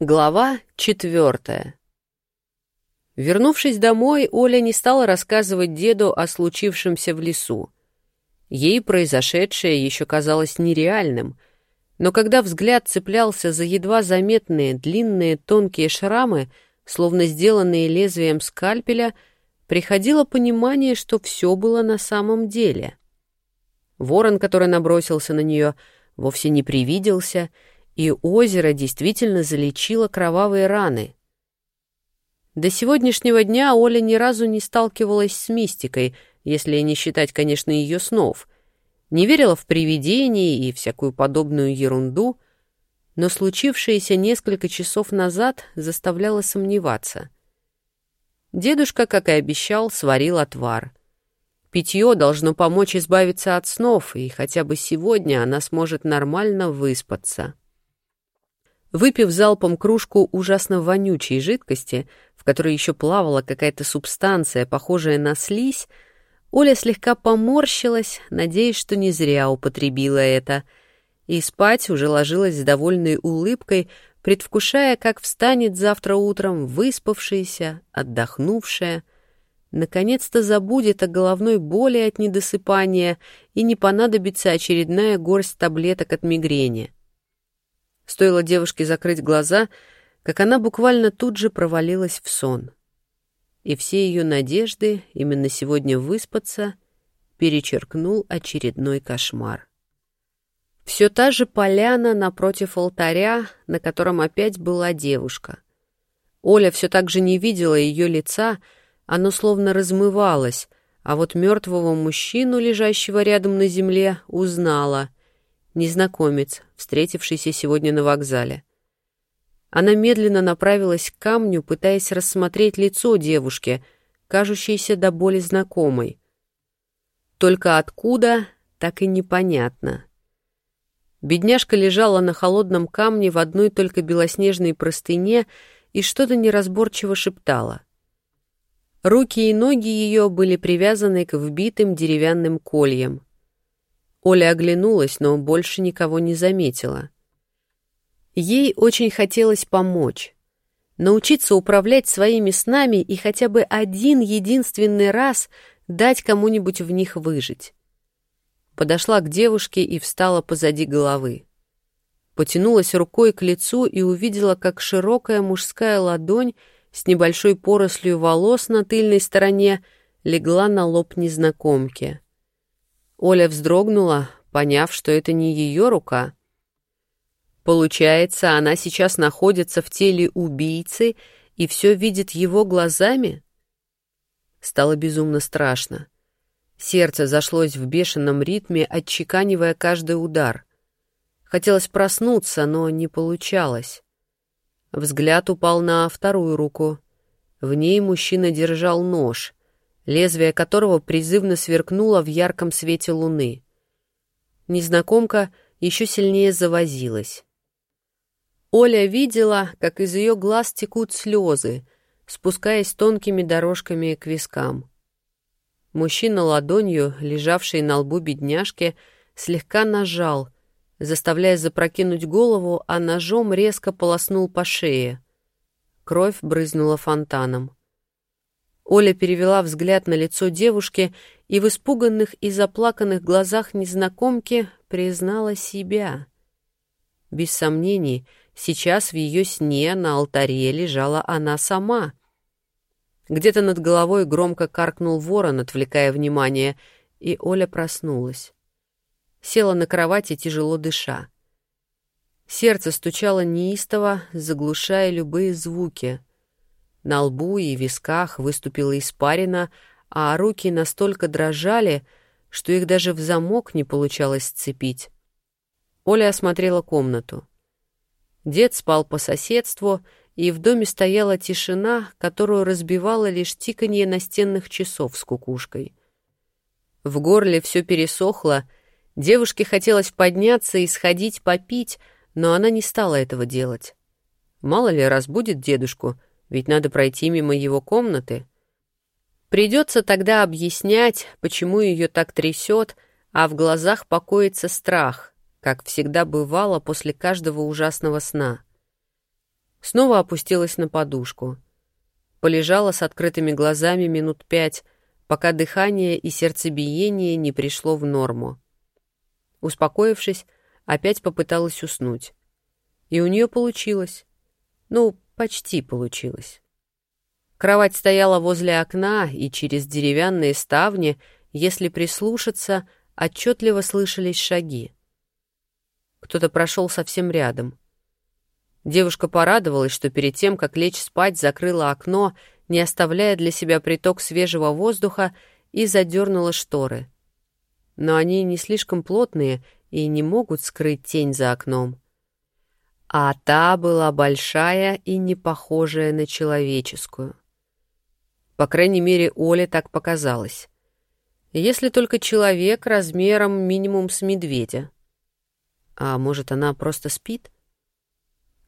Глава четвертая. Вернувшись домой, Оля не стала рассказывать деду о случившемся в лесу. Ей произошедшее еще казалось нереальным, но когда взгляд цеплялся за едва заметные длинные тонкие шрамы, словно сделанные лезвием скальпеля, приходило понимание, что все было на самом деле. Ворон, который набросился на нее, вовсе не привиделся — и озеро действительно залечило кровавые раны. До сегодняшнего дня Оля ни разу не сталкивалась с мистикой, если не считать, конечно, ее снов. Не верила в привидения и всякую подобную ерунду, но случившееся несколько часов назад заставляло сомневаться. Дедушка, как и обещал, сварил отвар. Питье должно помочь избавиться от снов, и хотя бы сегодня она сможет нормально выспаться. Выпив залпом кружку ужасно вонючей жидкости, в которой еще плавала какая-то субстанция, похожая на слизь, Оля слегка поморщилась, надеясь, что не зря употребила это, и спать уже ложилась с довольной улыбкой, предвкушая, как встанет завтра утром выспавшаяся, отдохнувшая, наконец-то забудет о головной боли от недосыпания и не понадобится очередная горсть таблеток от мигрени. Стоило девушке закрыть глаза, как она буквально тут же провалилась в сон. И все ее надежды именно сегодня выспаться перечеркнул очередной кошмар. Все та же поляна напротив алтаря, на котором опять была девушка. Оля все так же не видела ее лица, оно словно размывалось, а вот мертвого мужчину, лежащего рядом на земле, узнала — незнакомец, встретившийся сегодня на вокзале. Она медленно направилась к камню, пытаясь рассмотреть лицо девушки, кажущееся до боли знакомой. Только откуда, так и непонятно. Бедняжка лежала на холодном камне в одной только белоснежной простыне и что-то неразборчиво шептала. Руки и ноги ее были привязаны к вбитым деревянным кольям. Оля оглянулась, но больше никого не заметила. Ей очень хотелось помочь. Научиться управлять своими снами и хотя бы один единственный раз дать кому-нибудь в них выжить. Подошла к девушке и встала позади головы. Потянулась рукой к лицу и увидела, как широкая мужская ладонь с небольшой порослью волос на тыльной стороне легла на лоб незнакомки. Оля вздрогнула, поняв, что это не ее рука. Получается, она сейчас находится в теле убийцы и все видит его глазами? Стало безумно страшно. Сердце зашлось в бешеном ритме, отчеканивая каждый удар. Хотелось проснуться, но не получалось. Взгляд упал на вторую руку. В ней мужчина держал нож лезвие которого призывно сверкнуло в ярком свете луны. Незнакомка еще сильнее завозилась. Оля видела, как из ее глаз текут слезы, спускаясь тонкими дорожками к вискам. Мужчина ладонью, лежавший на лбу бедняжки, слегка нажал, заставляя запрокинуть голову, а ножом резко полоснул по шее. Кровь брызнула фонтаном. Оля перевела взгляд на лицо девушки и в испуганных и заплаканных глазах незнакомки признала себя. Без сомнений, сейчас в ее сне на алтаре лежала она сама. Где-то над головой громко каркнул ворон, отвлекая внимание, и Оля проснулась. Села на кровати, тяжело дыша. Сердце стучало неистово, заглушая любые звуки — на лбу и висках выступила испарина, а руки настолько дрожали, что их даже в замок не получалось сцепить. Оля осмотрела комнату. Дед спал по соседству, и в доме стояла тишина, которую разбивало лишь тиканье настенных часов с кукушкой. В горле все пересохло, девушке хотелось подняться и сходить попить, но она не стала этого делать. Мало ли разбудит дедушку — ведь надо пройти мимо его комнаты. Придется тогда объяснять, почему ее так трясет, а в глазах покоится страх, как всегда бывало после каждого ужасного сна. Снова опустилась на подушку. Полежала с открытыми глазами минут пять, пока дыхание и сердцебиение не пришло в норму. Успокоившись, опять попыталась уснуть. И у нее получилось. Ну, почти получилось. Кровать стояла возле окна, и через деревянные ставни, если прислушаться, отчетливо слышались шаги. Кто-то прошел совсем рядом. Девушка порадовалась, что перед тем, как лечь спать, закрыла окно, не оставляя для себя приток свежего воздуха, и задернула шторы. Но они не слишком плотные и не могут скрыть тень за окном. А та была большая и не похожая на человеческую. По крайней мере, Оле так показалось. Если только человек размером минимум с медведя. А может, она просто спит?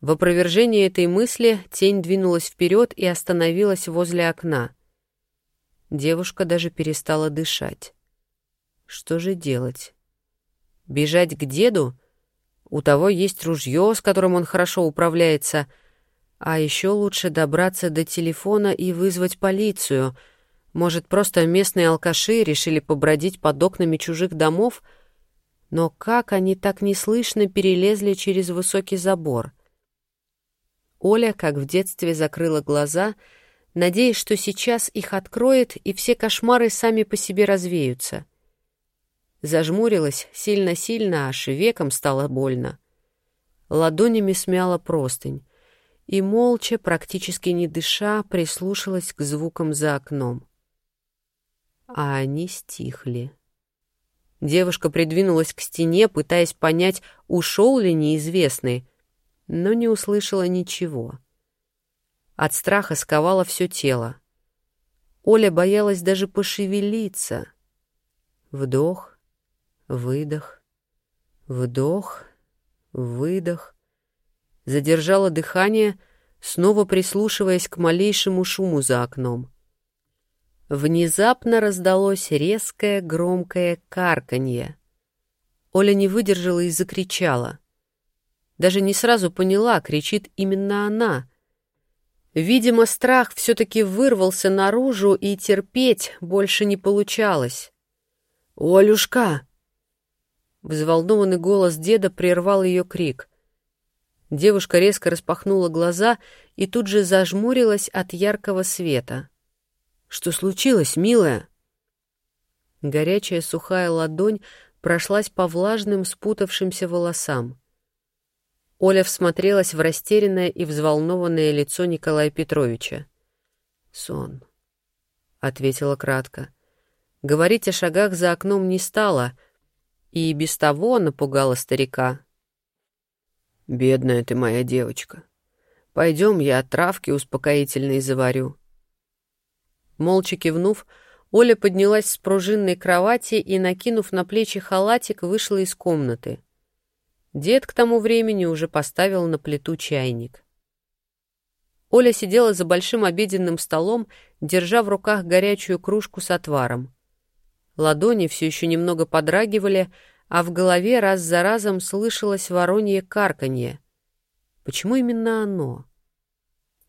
В опровержении этой мысли тень двинулась вперед и остановилась возле окна. Девушка даже перестала дышать. Что же делать? Бежать к деду? У того есть ружье, с которым он хорошо управляется. А еще лучше добраться до телефона и вызвать полицию. Может, просто местные алкаши решили побродить под окнами чужих домов — но как они так неслышно перелезли через высокий забор? Оля, как в детстве, закрыла глаза, надеясь, что сейчас их откроет, и все кошмары сами по себе развеются. Зажмурилась сильно-сильно, аж веком стало больно. Ладонями смяла простынь и, молча, практически не дыша, прислушалась к звукам за окном. А они стихли. Девушка придвинулась к стене, пытаясь понять, ушел ли неизвестный, но не услышала ничего. От страха сковало все тело. Оля боялась даже пошевелиться. Вдох, выдох, вдох, выдох. Задержала дыхание, снова прислушиваясь к малейшему шуму за окном. Внезапно раздалось резкое громкое карканье. Оля не выдержала и закричала. Даже не сразу поняла, кричит именно она. Видимо, страх все-таки вырвался наружу, и терпеть больше не получалось. «Олюшка!» Взволнованный голос деда прервал ее крик. Девушка резко распахнула глаза и тут же зажмурилась от яркого света. Что случилось, милая?» Горячая сухая ладонь прошлась по влажным спутавшимся волосам. Оля всмотрелась в растерянное и взволнованное лицо Николая Петровича. «Сон», — ответила кратко. Говорить о шагах за окном не стала, и без того напугала старика. «Бедная ты моя девочка. Пойдем, я травки успокоительные заварю. Молча кивнув, Оля поднялась с пружинной кровати и, накинув на плечи халатик, вышла из комнаты. Дед к тому времени уже поставил на плиту чайник. Оля сидела за большим обеденным столом, держа в руках горячую кружку с отваром. Ладони все еще немного подрагивали, а в голове раз за разом слышалось воронье карканье. Почему именно оно?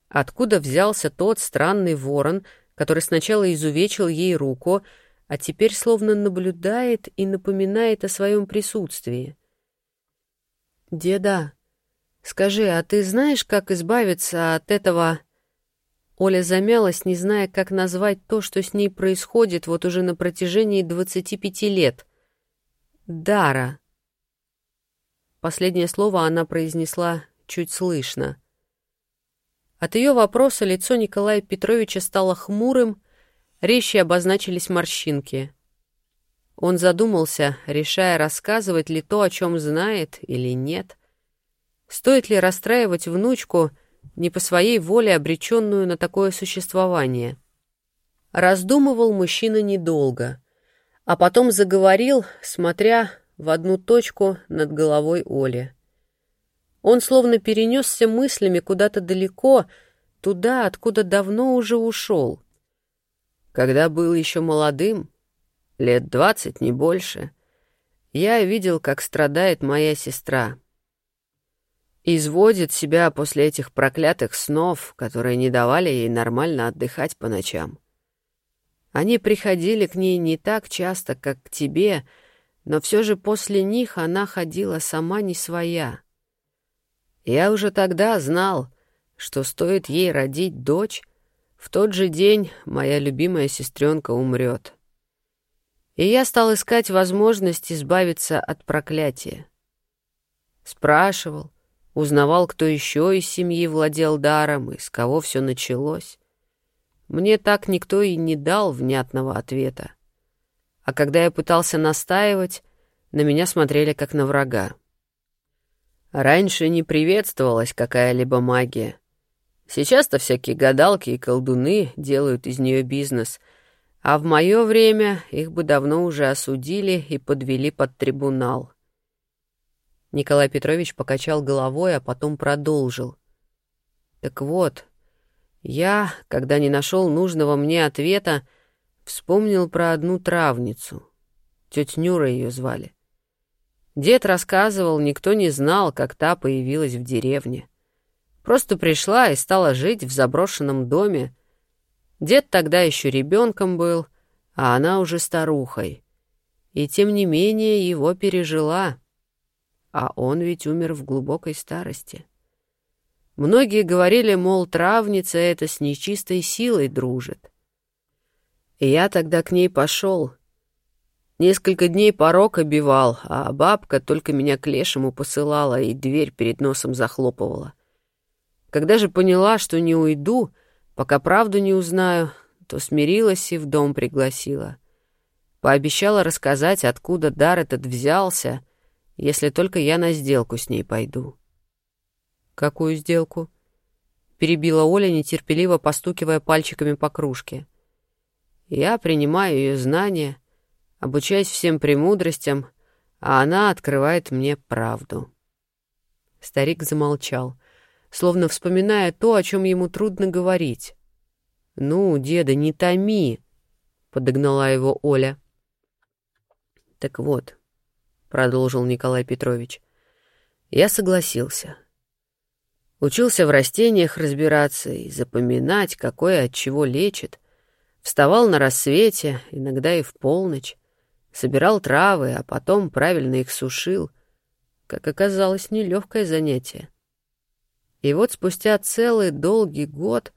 Откуда взялся тот странный ворон, который сначала изувечил ей руку, а теперь словно наблюдает и напоминает о своем присутствии. «Деда, скажи, а ты знаешь, как избавиться от этого...» Оля замялась, не зная, как назвать то, что с ней происходит вот уже на протяжении двадцати пяти лет. «Дара». Последнее слово она произнесла чуть слышно. От ее вопроса лицо Николая Петровича стало хмурым, резче обозначились морщинки. Он задумался, решая, рассказывать ли то, о чем знает, или нет. Стоит ли расстраивать внучку, не по своей воле обреченную на такое существование? Раздумывал мужчина недолго, а потом заговорил, смотря в одну точку над головой Оли. Он словно перенесся мыслями куда-то далеко, туда, откуда давно уже ушел. Когда был еще молодым, лет двадцать, не больше, я видел, как страдает моя сестра. Изводит себя после этих проклятых снов, которые не давали ей нормально отдыхать по ночам. Они приходили к ней не так часто, как к тебе, но все же после них она ходила сама не своя. Я уже тогда знал, что стоит ей родить дочь, в тот же день моя любимая сестренка умрет. И я стал искать возможность избавиться от проклятия. Спрашивал, узнавал, кто еще из семьи владел даром и с кого все началось. Мне так никто и не дал внятного ответа. А когда я пытался настаивать, на меня смотрели как на врага. Раньше не приветствовалась какая-либо магия. Сейчас-то всякие гадалки и колдуны делают из нее бизнес, а в мое время их бы давно уже осудили и подвели под трибунал. Николай Петрович покачал головой, а потом продолжил. Так вот, я, когда не нашел нужного мне ответа, вспомнил про одну травницу. Тетя Нюра ее звали. Дед рассказывал, никто не знал, как та появилась в деревне. Просто пришла и стала жить в заброшенном доме. Дед тогда еще ребенком был, а она уже старухой. И тем не менее его пережила. А он ведь умер в глубокой старости. Многие говорили, мол, травница эта с нечистой силой дружит. И я тогда к ней пошел. Несколько дней порог обивал, а бабка только меня к лешему посылала и дверь перед носом захлопывала. Когда же поняла, что не уйду, пока правду не узнаю, то смирилась и в дом пригласила. Пообещала рассказать, откуда дар этот взялся, если только я на сделку с ней пойду. «Какую сделку?» — перебила Оля, нетерпеливо постукивая пальчиками по кружке. «Я принимаю ее знания, обучаюсь всем премудростям, а она открывает мне правду». Старик замолчал, словно вспоминая то, о чем ему трудно говорить. «Ну, деда, не томи!» — подогнала его Оля. «Так вот», — продолжил Николай Петрович, — «я согласился». Учился в растениях разбираться и запоминать, какое от чего лечит. Вставал на рассвете, иногда и в полночь. Собирал травы, а потом правильно их сушил. Как оказалось, нелегкое занятие. И вот спустя целый долгий год,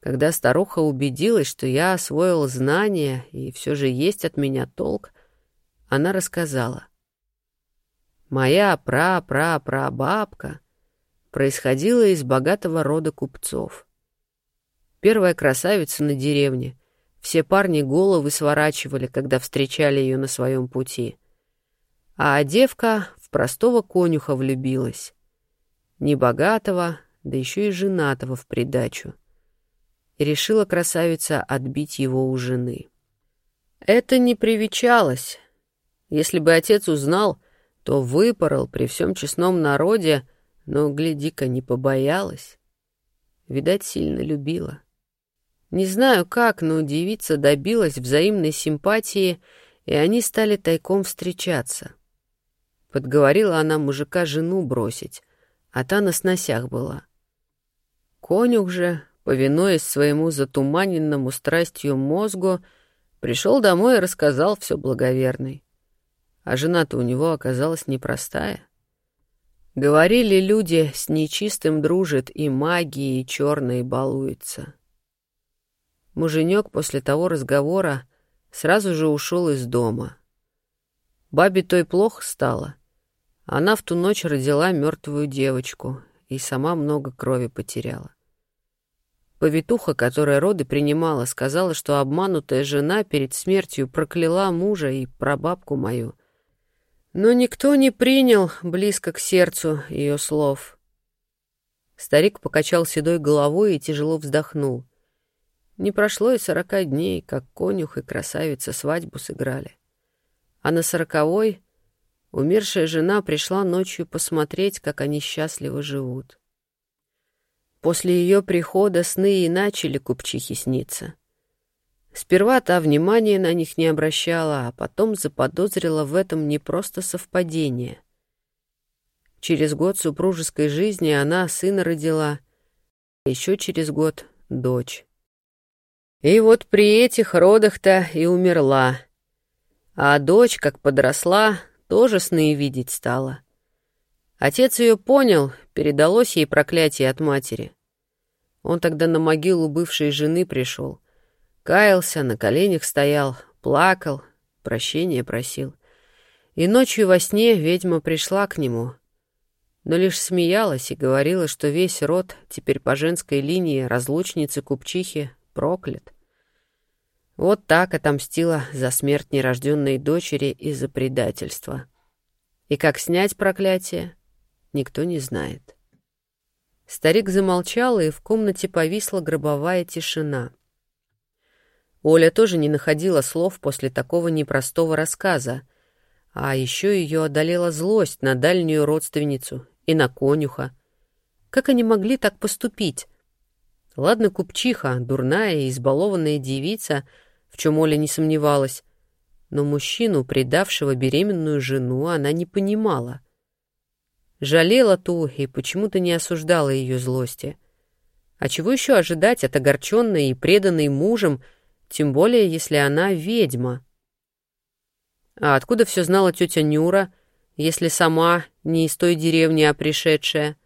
когда старуха убедилась, что я освоил знания и все же есть от меня толк, она рассказала. Моя пра-пра-прабабка происходила из богатого рода купцов. Первая красавица на деревне. Все парни головы сворачивали, когда встречали ее на своем пути. А девка в простого конюха влюбилась. Небогатого, да еще и женатого в придачу. И решила красавица отбить его у жены. Это не привечалось. Если бы отец узнал, то выпорол при всем честном народе, но, гляди-ка, не побоялась. Видать, сильно любила. Не знаю как, но девица добилась взаимной симпатии, и они стали тайком встречаться. Подговорила она мужика жену бросить, а та на сносях была. Конюх же, повинуясь своему затуманенному страстью мозгу, пришел домой и рассказал все благоверной. А жена-то у него оказалась непростая. Говорили люди, с нечистым дружит и магией черной балуется. Муженек после того разговора сразу же ушел из дома. Бабе той плохо стало. Она в ту ночь родила мертвую девочку и сама много крови потеряла. Повитуха, которая роды принимала, сказала, что обманутая жена перед смертью прокляла мужа и прабабку мою — но никто не принял близко к сердцу ее слов. Старик покачал седой головой и тяжело вздохнул. Не прошло и сорока дней, как конюх и красавица свадьбу сыграли. А на сороковой умершая жена пришла ночью посмотреть, как они счастливо живут. После ее прихода сны и начали купчихи сниться — Сперва та внимания на них не обращала, а потом заподозрила в этом не просто совпадение. Через год супружеской жизни она сына родила, еще через год — дочь. И вот при этих родах-то и умерла. А дочь, как подросла, тоже сны видеть стала. Отец ее понял, передалось ей проклятие от матери. Он тогда на могилу бывшей жены пришел. Каялся, на коленях стоял, плакал, прощения просил. И ночью во сне ведьма пришла к нему, но лишь смеялась и говорила, что весь род теперь по женской линии разлучницы-купчихи проклят. Вот так отомстила за смерть нерожденной дочери из-за предательства. И как снять проклятие, никто не знает. Старик замолчал, и в комнате повисла гробовая тишина. Оля тоже не находила слов после такого непростого рассказа, а еще ее одолела злость на дальнюю родственницу и на конюха. Как они могли так поступить? Ладно, купчиха, дурная и избалованная девица, в чем Оля не сомневалась, но мужчину, предавшего беременную жену, она не понимала. Жалела ту и почему-то не осуждала ее злости. А чего еще ожидать от огорченной и преданной мужем, тем более, если она ведьма — а откуда все знала тетя Нюра, если сама не из той деревни, а пришедшая?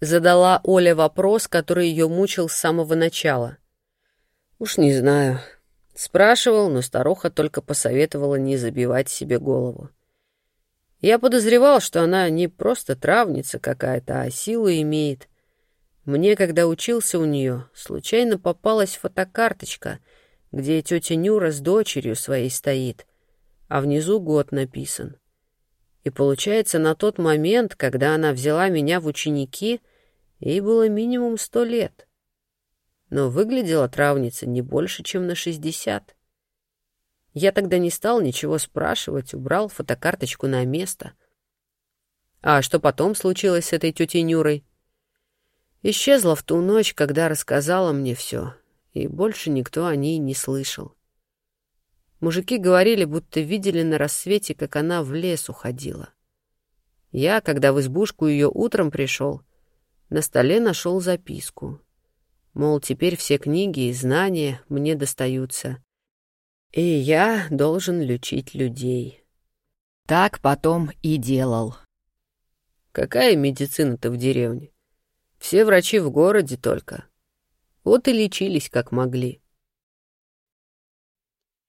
Задала Оля вопрос, который ее мучил с самого начала. Уж не знаю. Спрашивал, но старуха только посоветовала не забивать себе голову. Я подозревал, что она не просто травница какая-то, а силу имеет. Мне, когда учился у нее, случайно попалась фотокарточка, где тетя Нюра с дочерью своей стоит а внизу год написан. И получается, на тот момент, когда она взяла меня в ученики, ей было минимум сто лет. Но выглядела травница не больше, чем на шестьдесят. Я тогда не стал ничего спрашивать, убрал фотокарточку на место. А что потом случилось с этой тетей Нюрой? Исчезла в ту ночь, когда рассказала мне все, и больше никто о ней не слышал. Мужики говорили, будто видели на рассвете, как она в лес уходила. Я, когда в избушку ее утром пришел, на столе нашел записку. Мол, теперь все книги и знания мне достаются. И я должен лечить людей. Так потом и делал. Какая медицина-то в деревне? Все врачи в городе только. Вот и лечились, как могли.